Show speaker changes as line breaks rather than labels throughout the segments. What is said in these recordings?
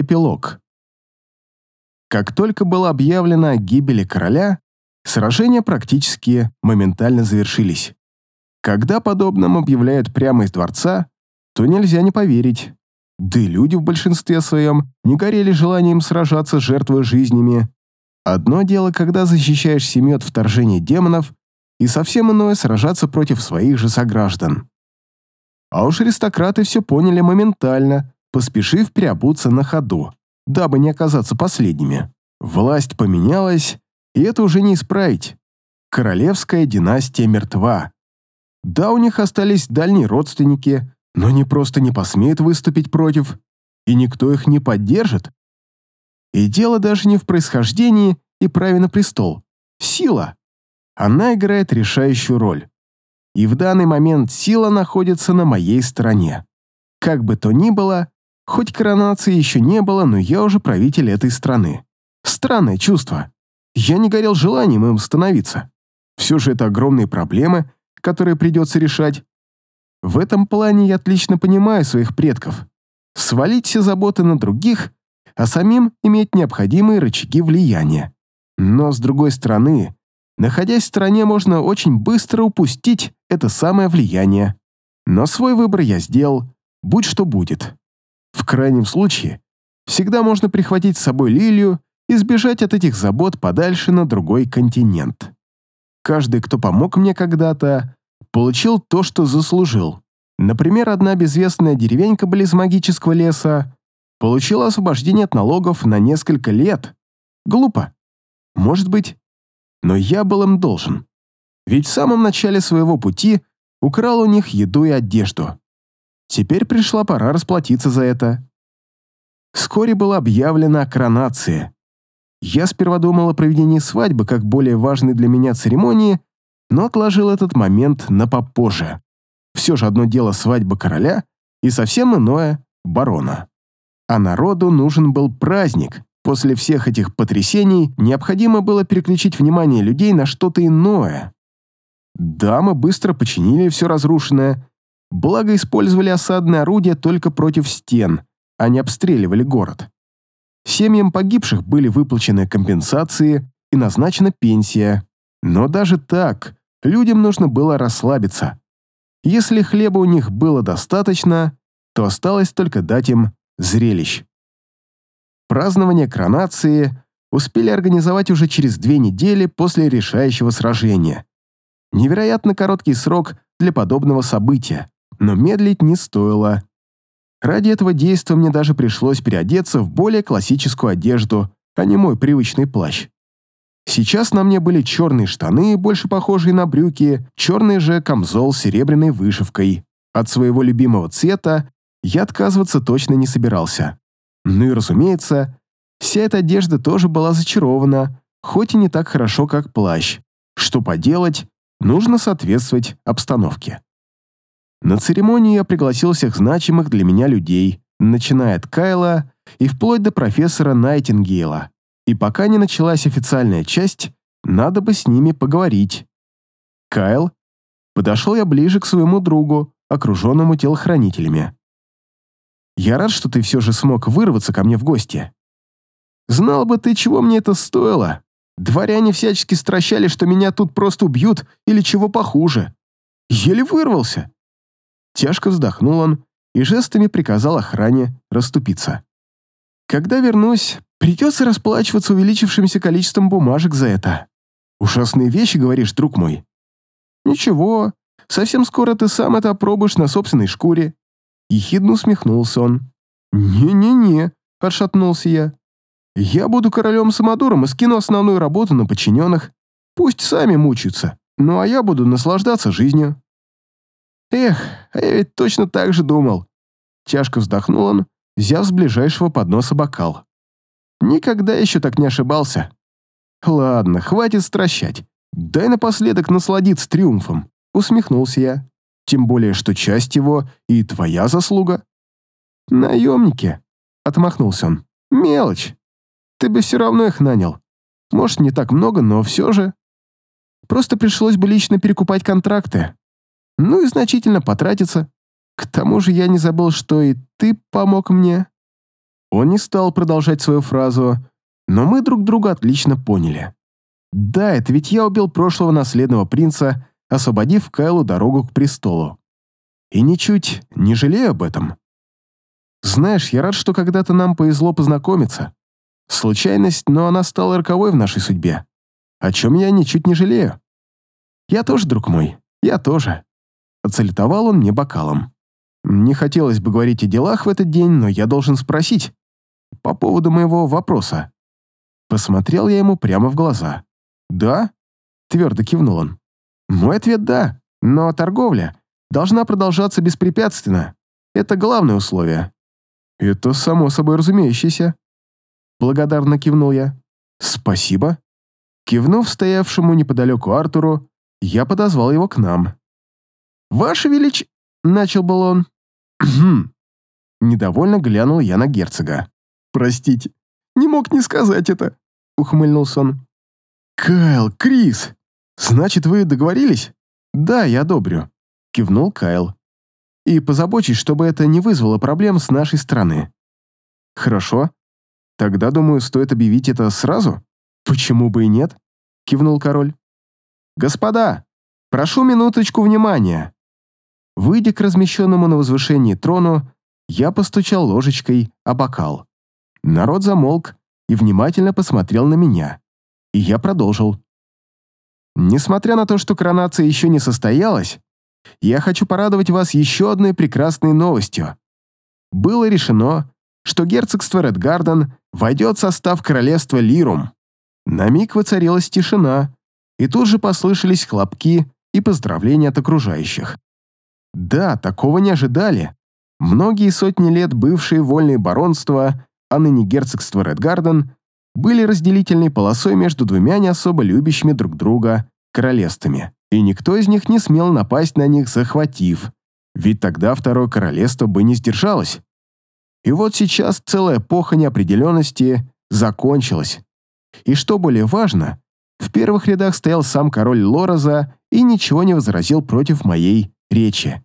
Эпилог. Как только было объявлено о гибели короля, сражения практически моментально завершились. Когда подобным объявляют прямо из дворца, то нельзя не поверить. Да и люди в большинстве своем не горели желанием сражаться, жертвуя жизнями. Одно дело, когда защищаешь семью от вторжения демонов, и совсем иное сражаться против своих же сограждан. А уж аристократы все поняли моментально, поспешив переобуться на ходу, дабы не оказаться последними. Власть поменялась, и это уже не исправить. Королевская династия мертва. Да, у них остались дальние родственники, но они просто не посмеют выступить против, и никто их не поддержит. И дело даже не в происхождении и праве на престол. Сила. Она играет решающую роль. И в данный момент сила находится на моей стороне. Как бы то ни было, хоть коронации еще не было, но я уже правитель этой страны. Странное чувство. Я не горел желанием им становиться. Все же это огромные проблемы, которые придется решать. В этом плане я отлично понимаю своих предков. Свалить все заботы на других, а самим иметь необходимые рычаги влияния. Но, с другой стороны, находясь в стране, можно очень быстро упустить это самое влияние. Но свой выбор я сделал, будь что будет. В крайнем случае, всегда можно прихватить с собой Лилию и сбежать от этих забот подальше на другой континент. Каждый, кто помог мне когда-то, получил то, что заслужил. Например, одна безвестная деревенька близ магического леса получила освобождение от налогов на несколько лет. Глупо. Может быть. Но я был им должен. Ведь в самом начале своего пути украл у них еду и одежду. Теперь пришла пора расплатиться за это. Вскоре была объявлена коронация. Я сперва думал о проведении свадьбы как более важной для меня церемонии, но отложил этот момент на попозже. Все же одно дело свадьба короля и совсем иное — барона. А народу нужен был праздник. После всех этих потрясений необходимо было переключить внимание людей на что-то иное. Да, мы быстро починили все разрушенное, благо использовали осадные орудия только против стен, а не обстреливали город. Семьям погибших были выплачены компенсации и назначена пенсия. Но даже так, людям нужно было расслабиться. Если хлеба у них было достаточно, то осталось только дать им зрелищ. Празднование коронации успели организовать уже через две недели после решающего сражения. Невероятно короткий срок для подобного события, но медлить не стоило. Ради этого действия мне даже пришлось переодеться в более классическую одежду, а не мой привычный плащ. Сейчас на мне были черные штаны, больше похожие на брюки, черный же камзол с серебряной вышивкой. От своего любимого цвета я отказываться точно не собирался. Ну и разумеется, вся эта одежда тоже была зачарована, хоть и не так хорошо, как плащ. Что поделать, нужно соответствовать обстановке. На церемонию я пригласил всех значимых для меня людей, начиная от Кайла и вплоть до профессора Найтингейла. И пока не началась официальная часть, надо бы с ними поговорить. Кайл, подошел я ближе к своему другу, окруженному телохранителями. Я рад, что ты все же смог вырваться ко мне в гости. Знал бы ты, чего мне это стоило. Дворяне всячески стращали, что меня тут просто убьют или чего похуже. Еле вырвался. Тяжко вздохнул он и жестами приказал охране расступиться. «Когда вернусь, придется расплачиваться увеличившимся количеством бумажек за это. Ужасные вещи, говоришь, друг мой?» «Ничего, совсем скоро ты сам это опробуешь на собственной шкуре». Ехидно усмехнулся он. «Не-не-не», — отшатнулся я. «Я буду королем-самодуром и скину основную работу на подчиненных. Пусть сами мучаются, ну а я буду наслаждаться жизнью». Эх, а я ведь точно так же думал. Тяжко вздохнул он, взяв с ближайшего подноса бокал. Никогда еще так не ошибался. Ладно, хватит стращать. Дай напоследок насладиться триумфом, усмехнулся я. Тем более, что часть его и твоя заслуга. Наемники, отмахнулся он. Мелочь. Ты бы все равно их нанял. Может, не так много, но все же. Просто пришлось бы лично перекупать контракты ну и значительно потратиться. К тому же я не забыл, что и ты помог мне». Он не стал продолжать свою фразу, но мы друг друга отлично поняли. Да, это ведь я убил прошлого наследного принца, освободив Кайлу дорогу к престолу. И ничуть не жалею об этом. Знаешь, я рад, что когда-то нам повезло познакомиться. Случайность, но она стала роковой в нашей судьбе. О чем я ничуть не жалею. Я тоже, друг мой, я тоже. Оцелетовал он мне бокалом. Не хотелось бы говорить о делах в этот день, но я должен спросить. По поводу моего вопроса. Посмотрел я ему прямо в глаза. «Да?» — твердо кивнул он. «Мой ответ — да, но торговля должна продолжаться беспрепятственно. Это главное условие». «Это само собой разумеющееся». Благодарно кивнул я. «Спасибо». Кивнув стоявшему неподалеку Артуру, я подозвал его к нам. «Ваше велич...» — начал был он. Недовольно глянул я на герцога. «Простите, не мог не сказать это», — ухмыльнулся он. «Кайл, Крис, значит, вы договорились?» «Да, я одобрю», — кивнул Кайл. «И позабочусь, чтобы это не вызвало проблем с нашей стороны». «Хорошо. Тогда, думаю, стоит объявить это сразу?» «Почему бы и нет?» — кивнул король. «Господа, прошу минуточку внимания». Выйдя к размещенному на возвышении трону, я постучал ложечкой о бокал. Народ замолк и внимательно посмотрел на меня. И я продолжил. Несмотря на то, что коронация еще не состоялась, я хочу порадовать вас еще одной прекрасной новостью. Было решено, что герцогство Редгарден войдет в состав королевства Лирум. На миг воцарилась тишина, и тут же послышались хлопки и поздравления от окружающих. Да, такого не ожидали. Многие сотни лет бывшие вольные баронства а ныне герцогство Редгарден, были разделительной полосой между двумя не особо любящими друг друга королевствами, и никто из них не смел напасть на них, захватив, ведь тогда второе королевство бы не сдержалось. И вот сейчас целая эпоха неопределенности закончилась. И что более важно, в первых рядах стоял сам король Лороза и ничего не возразил против моей речи.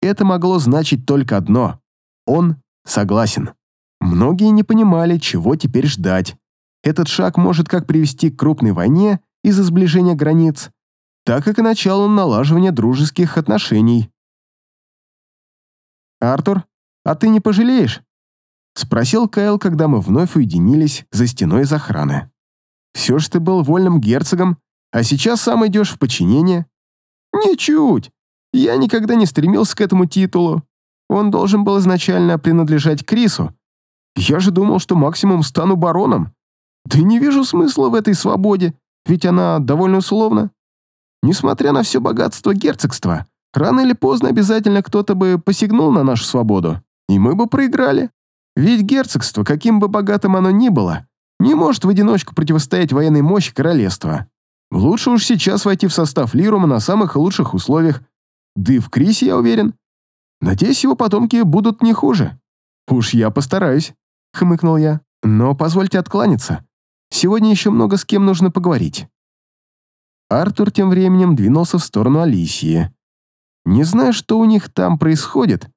Это могло значить только одно – он согласен. Многие не понимали, чего теперь ждать. Этот шаг может как привести к крупной войне из-за сближения границ, так и к началу налаживания дружеских отношений. «Артур, а ты не пожалеешь?» — спросил Кайл, когда мы вновь уединились за стеной из охраны. «Все ж ты был вольным герцогом, а сейчас сам идешь в подчинение». «Ничуть. Я никогда не стремился к этому титулу. Он должен был изначально принадлежать Крису, я же думал, что максимум стану бароном. Да не вижу смысла в этой свободе, ведь она довольно условна. Несмотря на все богатство герцогства, рано или поздно обязательно кто-то бы посягнул на нашу свободу, и мы бы проиграли. Ведь герцогство, каким бы богатым оно ни было, не может в одиночку противостоять военной мощи королевства. Лучше уж сейчас войти в состав Лирума на самых лучших условиях. Да и в Крисе, я уверен. Надеюсь, его потомки будут не хуже. Уж я постараюсь. — хмыкнул я. «Но позвольте откланяться. Сегодня еще много с кем нужно поговорить». Артур тем временем двинулся в сторону Алисии. Не знаю, что у них там происходит,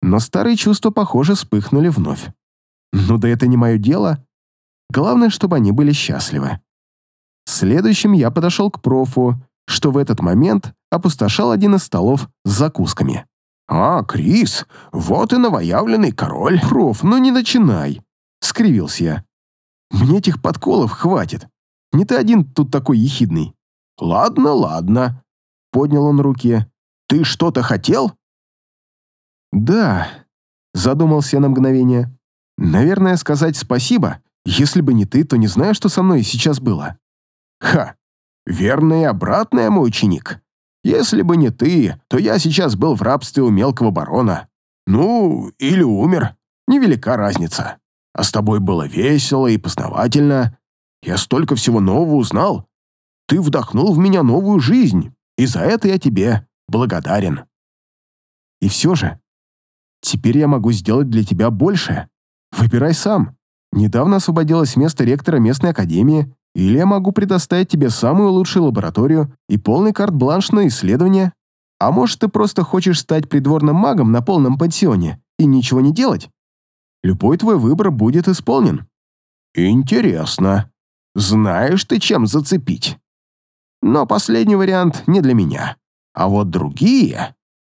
но старые чувства, похоже, вспыхнули вновь. Ну да это не мое дело. Главное, чтобы они были счастливы. Следующим я подошел к профу, что в этот момент опустошал один из столов с закусками. «А, Крис, вот и новоявленный король. Проф, ну не начинай!» — скривился я. «Мне этих подколов хватит. Не ты один тут такой ехидный». «Ладно, ладно», — поднял он руки. «Ты что-то хотел?» «Да», — задумался я на мгновение. «Наверное, сказать спасибо. Если бы не ты, то не знаю, что со мной сейчас было». «Ха! Верно и обратное, мой ученик. Если бы не ты, то я сейчас был в рабстве у мелкого барона. Ну, или умер. Невелика разница. А с тобой было весело и познавательно. Я столько всего нового узнал. Ты вдохнул в меня новую жизнь, и за это я тебе благодарен. И все же, теперь я могу сделать для тебя больше. Выбирай сам. Недавно освободилось место ректора местной академии, или я могу предоставить тебе самую лучшую лабораторию и полный карт-бланш на исследование. А может, ты просто хочешь стать придворным магом на полном пансионе и ничего не делать? любой твой выбор будет исполнен. Интересно. Знаешь ты, чем зацепить? Но последний вариант не для меня. А вот другие...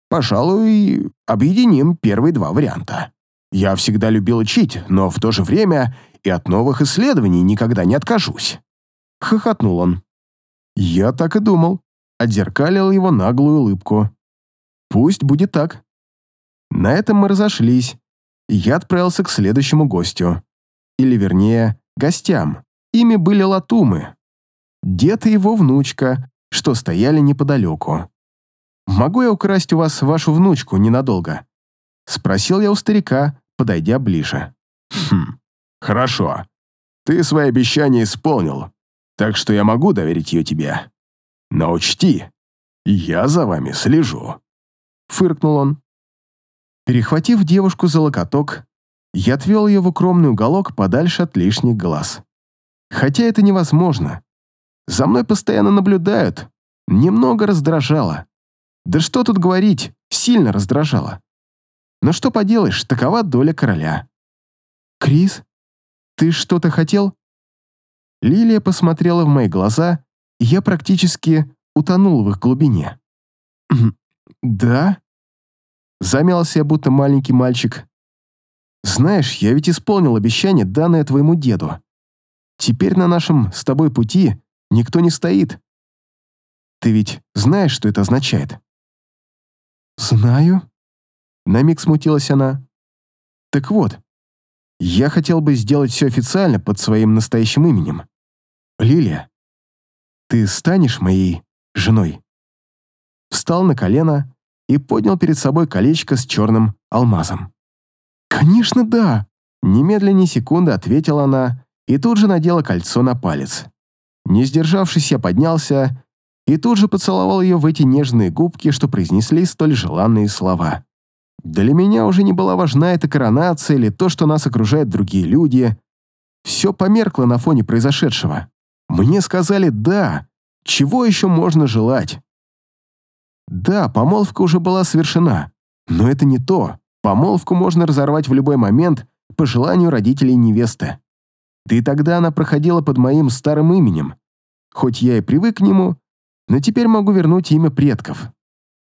Пожалуй, объединим первые два варианта. Я всегда любил учить, но в то же время и от новых исследований никогда не откажусь. Хохотнул он. Я так и думал. Отзеркалил его наглую улыбку. Пусть будет так. На этом мы разошлись, я отправился к следующему гостю. Или, вернее, гостям. Ими были латумы. Дед и его внучка, что стояли неподалеку. «Могу я украсть у вас вашу внучку ненадолго?» Спросил я у старика, подойдя ближе. «Хм, хорошо. Ты свои обещания исполнил, так что я могу доверить ее тебе. Но учти, я за вами слежу», — фыркнул он. Перехватив девушку за локоток, я отвел ее в укромный уголок подальше от лишних глаз. Хотя это невозможно. За мной постоянно наблюдают. Немного раздражало. Да что тут говорить, сильно раздражало. Но что поделаешь, такова доля короля. «Крис, ты что-то хотел?» Лилия посмотрела в мои глаза, и я практически утонул в их глубине. «Да?» Замялся я, будто маленький мальчик. «Знаешь, я ведь исполнил обещание, данное твоему деду. Теперь на нашем с тобой пути никто не стоит. Ты ведь знаешь, что это означает?» «Знаю». На миг смутилась она. «Так вот, я хотел бы сделать все официально под своим настоящим именем. Лилия, ты станешь моей женой?» Встал на колено и поднял перед собой колечко с черным алмазом. «Конечно, да!» Немедленно секунды ответила она и тут же надела кольцо на палец. Не сдержавшись, я поднялся и тут же поцеловал ее в эти нежные губки, что произнесли столь желанные слова. Для меня уже не была важна эта коронация или то, что нас окружают другие люди. Все померкло на фоне произошедшего. Мне сказали «да». Чего еще можно желать? Да, помолвка уже была совершена, но это не то. Помолвку можно разорвать в любой момент по желанию родителей невесты. Да и тогда она проходила под моим старым именем. Хоть я и привык к нему, но теперь могу вернуть имя предков.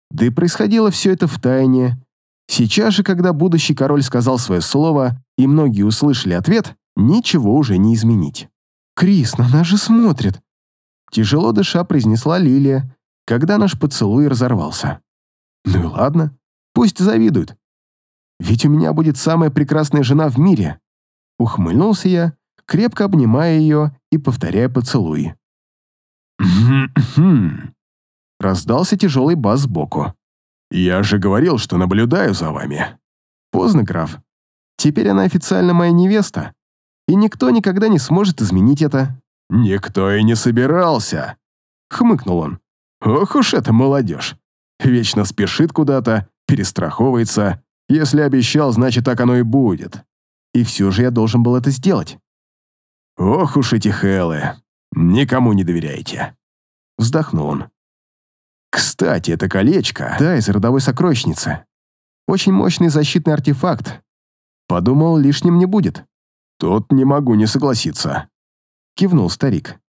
Да и происходило все это в тайне. Сейчас же, когда будущий король сказал свое слово, и многие услышали ответ, ничего уже не изменить. «Крис, на нас же смотрит!» Тяжело дыша произнесла Лилия, когда наш поцелуй разорвался. «Ну и ладно, пусть завидуют. Ведь у меня будет самая прекрасная жена в мире!» Ухмыльнулся я, крепко обнимая ее и повторяя поцелуй. Раздался тяжелый бас сбоку. «Я же говорил, что наблюдаю за вами». «Поздно, граф. Теперь она официально моя невеста, и никто никогда не сможет изменить это».
«Никто и не собирался», — хмыкнул он. «Ох уж эта молодежь. Вечно спешит куда-то, перестраховывается. Если обещал, значит, так оно и будет.
И все же я должен был это сделать».
«Ох уж эти хелы. Никому не доверяйте».
Вздохнул он. «Кстати, это колечко, да, из родовой сокровищницы. Очень мощный защитный артефакт. Подумал, лишним не будет».
«Тут не могу не согласиться», — кивнул старик.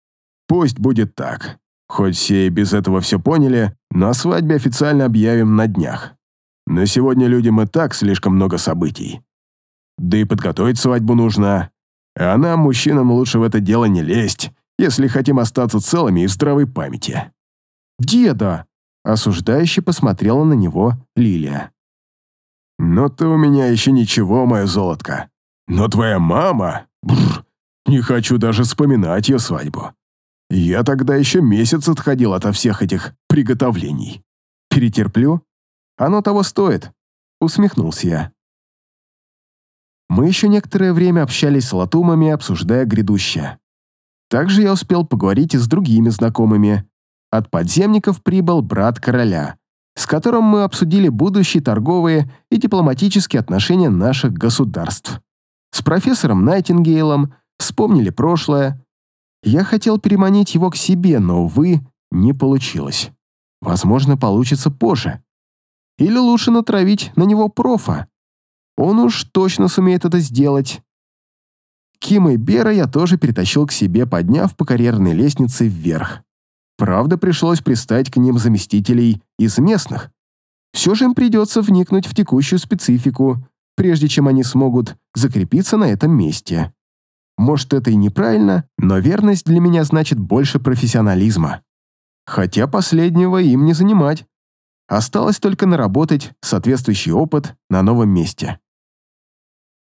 «Пусть будет так. Хоть все и без этого все поняли, но о свадьбе официально объявим на днях. На сегодня людям и так слишком много событий. Да и подготовить свадьбу нужно. А нам, мужчинам, лучше в это дело не лезть, если хотим остаться целыми и в здравой памяти».
«Деда!» — осуждающе посмотрела на него Лилия.
«Но ты у меня еще ничего, моя золотка. Но твоя мама... Бррр, не хочу даже вспоминать ее свадьбу. Я тогда еще месяц отходил от всех этих приготовлений.
Перетерплю? Оно того стоит», — усмехнулся я. Мы еще некоторое время общались с латумами, обсуждая грядущее. Также я успел поговорить и с другими знакомыми. От подземников прибыл брат короля, с которым мы обсудили будущие торговые и дипломатические отношения наших государств. С профессором Найтингейлом вспомнили прошлое. Я хотел переманить его к себе, но, увы, не получилось. Возможно, получится позже. Или лучше натравить на него профа. он уж точно сумеет это сделать. Кима и Бера я тоже перетащил к себе, подняв по карьерной лестнице вверх. Правда, пришлось пристать к ним заместителей из местных. Все же им придется вникнуть в текущую специфику, прежде чем они смогут закрепиться на этом месте. Может, это и неправильно, но верность для меня значит больше профессионализма. Хотя последнего им не занимать. Осталось только наработать соответствующий опыт на новом месте.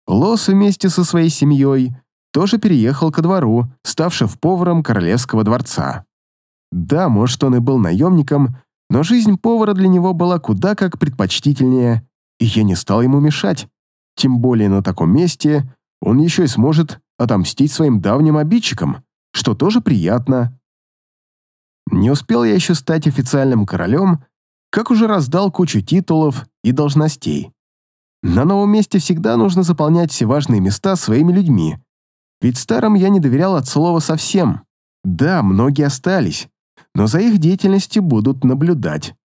Лос вместе со своей семьей тоже переехал ко двору, ставший поваром королевского дворца. Да, может, он и был наемником, но жизнь повара для него была куда как предпочтительнее, и я не стал ему мешать. Тем более на таком месте он еще и сможет отомстить своим давним обидчикам, что тоже приятно. Не успел я еще стать официальным королем, как уже раздал кучу титулов и должностей. На новом месте всегда нужно заполнять все важные места своими людьми. Ведь старым я не доверял от слова совсем. Да, многие остались, но за их деятельностью будут наблюдать.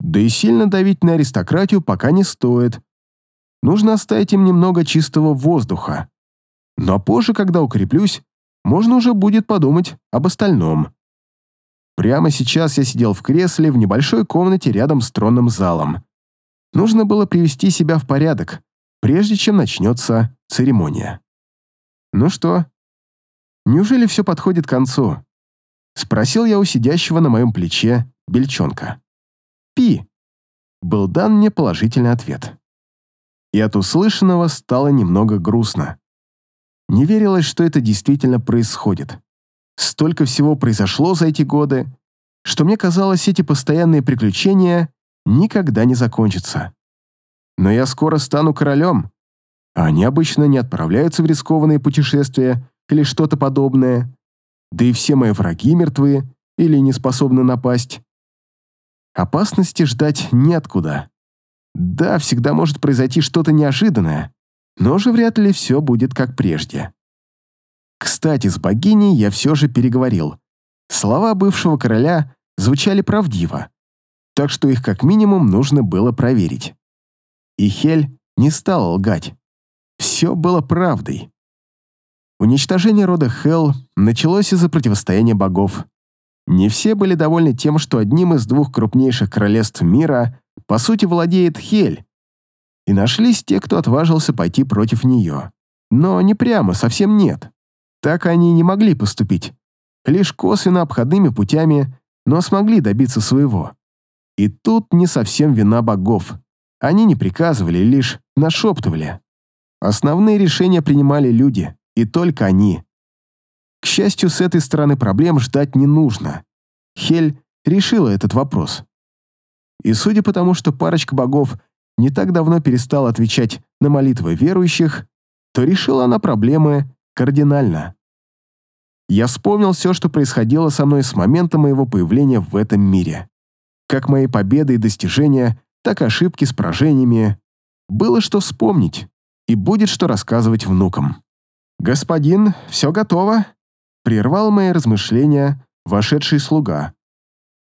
Да и сильно давить на аристократию пока не стоит. Нужно оставить им немного чистого воздуха. Но позже, когда укреплюсь, можно уже будет подумать об остальном. Прямо сейчас я сидел в кресле в небольшой комнате рядом с тронным залом. Нужно было привести себя в порядок, прежде чем начнется церемония. «Ну что, неужели все подходит к концу?» Спросил я у сидящего на моем плече бельчонка. «Пи!» Был дан мне положительный ответ. И от услышанного стало немного грустно. Не верилось, что это действительно происходит. Столько всего произошло за эти годы, что мне казалось, эти постоянные приключения никогда не закончится. Но я скоро стану королем, а они обычно не отправляются в рискованные путешествия или что-то подобное, да и все мои враги мертвы или не способны напасть. Опасности ждать неоткуда. Да, всегда может произойти что-то неожиданное, но же вряд ли все будет как прежде. Кстати, с богиней я все же переговорил. Слова бывшего короля звучали правдиво, так что их как минимум нужно было проверить. И Хель не стал лгать. Все было правдой. Уничтожение рода Хел началось из-за противостояния богов. Не все были довольны тем, что одним из двух крупнейших королевств мира по сути владеет Хель, и нашлись те, кто отважился пойти против нее. Но не прямо, совсем нет. Так они не могли поступить. Лишь косвенно обходными путями, но смогли добиться своего. И тут не совсем вина богов. Они не приказывали, лишь нашептывали. Основные решения принимали люди, и только они. К счастью, с этой стороны проблем ждать не нужно. Хель решила этот вопрос. И судя по тому, что парочка богов не так давно перестала отвечать на молитвы верующих, то решила она проблемы кардинально. Я вспомнил все, что происходило со мной с момента моего появления в этом мире как мои победы и достижения, так и ошибки с поражениями. Было что вспомнить, и будет что рассказывать внукам. «Господин, все готово», — прервал мои размышления вошедший слуга.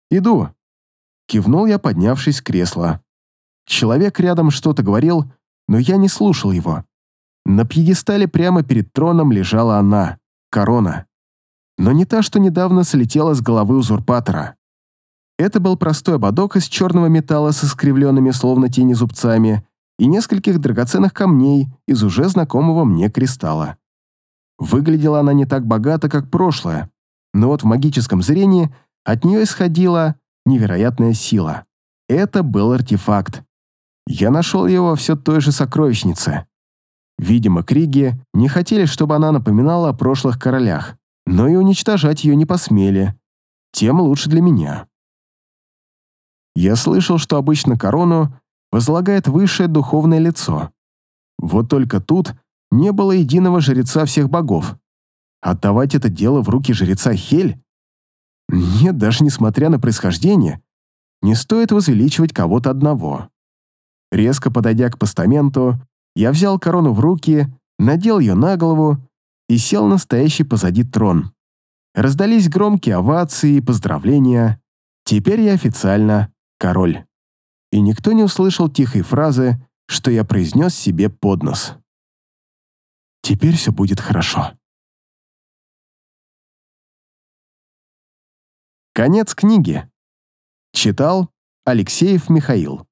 «Иду», — кивнул я, поднявшись с кресла. Человек рядом что-то говорил, но я не слушал его. На пьедестале прямо перед троном лежала она, корона. Но не та, что недавно слетела с головы узурпатора. Это был простой ободок из черного металла с искривленными словно тени зубцами и нескольких драгоценных камней из уже знакомого мне кристалла. Выглядела она не так богато, как прошлое, но вот в магическом зрении от нее исходила невероятная сила. Это был артефакт. Я нашел его все той же сокровищнице. Видимо, Криги не хотели, чтобы она напоминала о прошлых королях, но и уничтожать ее не посмели. Тем лучше для меня. Я слышал, что обычно корону возлагает высшее духовное лицо. Вот только тут не было единого жреца всех богов. Отдавать это дело в руки жреца Хель? Нет, даже несмотря на происхождение, не стоит возвеличивать кого-то одного. Резко подойдя к постаменту, я взял корону в руки, надел ее на голову и сел на стоящий позади трон. Раздались громкие овации и поздравления. Теперь я официально король. И никто не услышал тихой фразы что я произнес себе под нос. Теперь все будет хорошо. Конец книги. Читал Алексеев Михаил.